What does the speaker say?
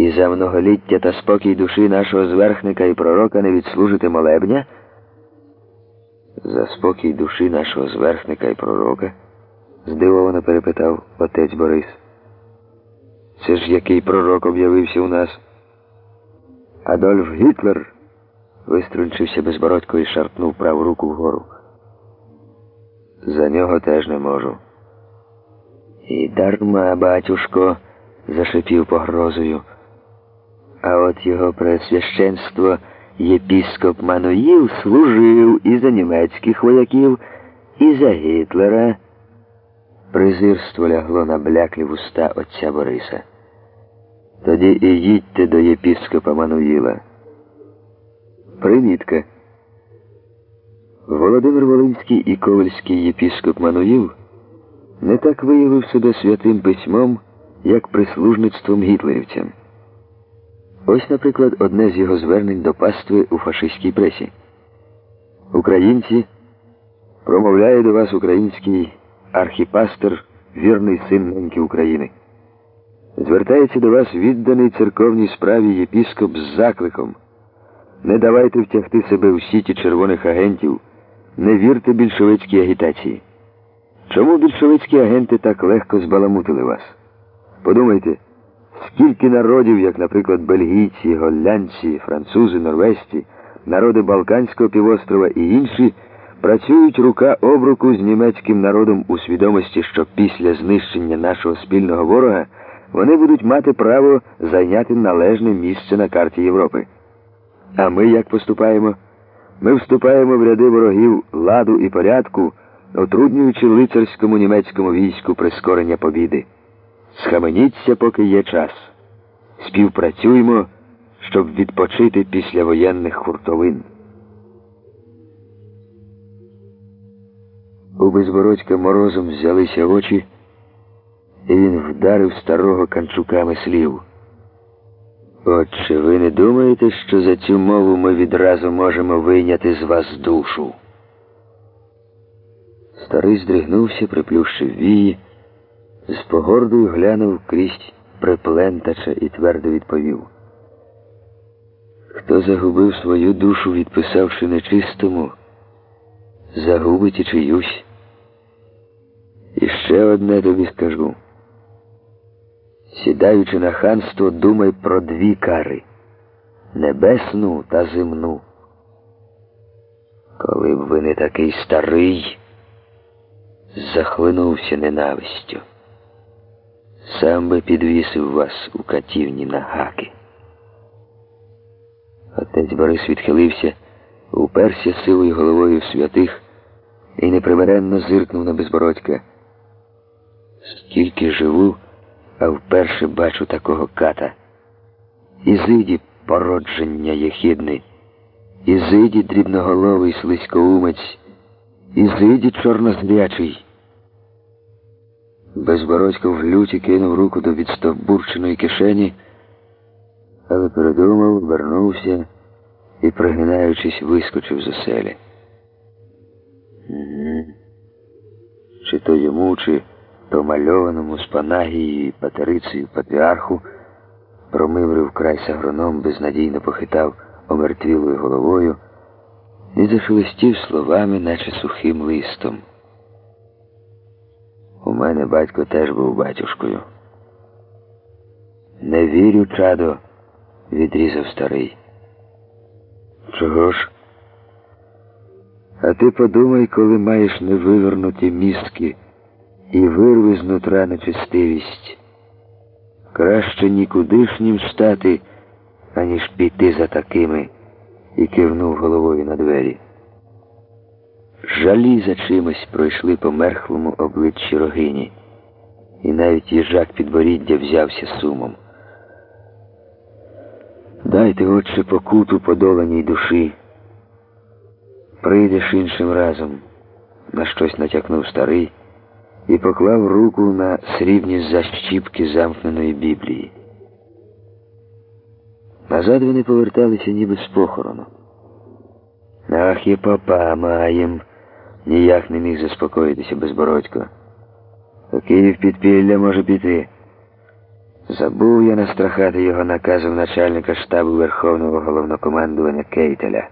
і за многоліття та спокій душі нашого зверхника і пророка не відслужити молебня? За спокій душі нашого зверхника і пророка? здивовано перепитав отець Борис. Це ж який пророк об'явився у нас? Адольф Гітлер виструнчився безбородько і шарпнув праву руку вгору. За нього теж не можу. І дарма, батюшко, зашипів погрозою. А от його пресвященство єпіскоп Мануїл служив і за німецьких вояків, і за Гітлера. Презирство лягло на бляклі вуста отця Бориса. Тоді і їдьте до єпіскопа Мануїла. Примітка. Володимир Волинський і Ковальський єпіскоп Мануїл не так виявив себе святим письмом, як прислужництвом гітлерівцям. Ось, наприклад, одне з його звернень до пастви у фашистській пресі. Українці промовляє до вас український архіпастер, вірний син неньки України. Звертається до вас відданий церковній справі єпіскоп з закликом. Не давайте втягти себе в сіті червоних агентів, не вірте більшовицькій агітації. Чому більшовицькі агенти так легко збаламутили вас? Подумайте, скільки народів, як, наприклад, бельгійці, голлянці, французи, норвезці, народи Балканського півострова і інші, працюють рука об руку з німецьким народом у свідомості, що після знищення нашого спільного ворога вони будуть мати право зайняти належне місце на карті Європи. А ми як поступаємо? Ми вступаємо в ряди ворогів ладу і порядку, отруднюючи лицарському німецькому війську прискорення побіди. Схаменіться, поки є час. Співпрацюємо, щоб відпочити після воєнних хуртовин. У безбородька морозом взялися очі, і він вдарив старого канчуками слів. Отче, ви не думаєте, що за цю мову ми відразу можемо вийняти з вас душу? Старий здригнувся, приплющив вії, з погордою глянув крізь приплентача і твердо відповів. Хто загубив свою душу, відписавши нечистому, загубить і чиюсь. І ще одне тобі скажу. Сідаючи на ханство, думай про дві кари небесну та земну. Коли б ви не такий старий, захлинувся ненавистю, сам би підвісив вас у катівні на гаки. Отець Борис відхилився, уперся силою головою святих і непримиренно зиркнув на безбородька. Скільки живу а вперше бачу такого ката. Ізиді породження єхідний, Ізиді дрібноголовий слизькоумець, Ізиді чорнозрячий. Безбородько в люті кинув руку до відстовбурченої кишені, але передумав, вернувся і, пригинаючись, вискочив з оселі. Чи то йому, чи то мальованому з Панагією патерицею патріарху промиврив край агроном, безнадійно похитав омертвілою головою і зашелестів словами, наче сухим листом. У мене батько теж був батюшкою. Не вірю, чадо, відрізав старий. Чого ж? А ти подумай, коли маєш невивернуті мізки і вирви з нутра нечистивість. Краще нікудишнім стати, аніж піти за такими, і кивнув головою на двері. Жалі за чимось пройшли по мерхлому обличчі рогині, і навіть їжак підборіддя взявся сумом. Дайте, отче, покуту подоланій душі. Прийдеш іншим разом, на щось натякнув старий і поклав руку на срібні защіпки замкненої Біблії. Назад вони поверталися ніби з похорону. Ах, і папа маєм, ніяк не міг заспокоїтися безбородько. У Київ підпілля може піти. Забув я настрахати його наказом начальника штабу Верховного головнокомандування Кейтеля.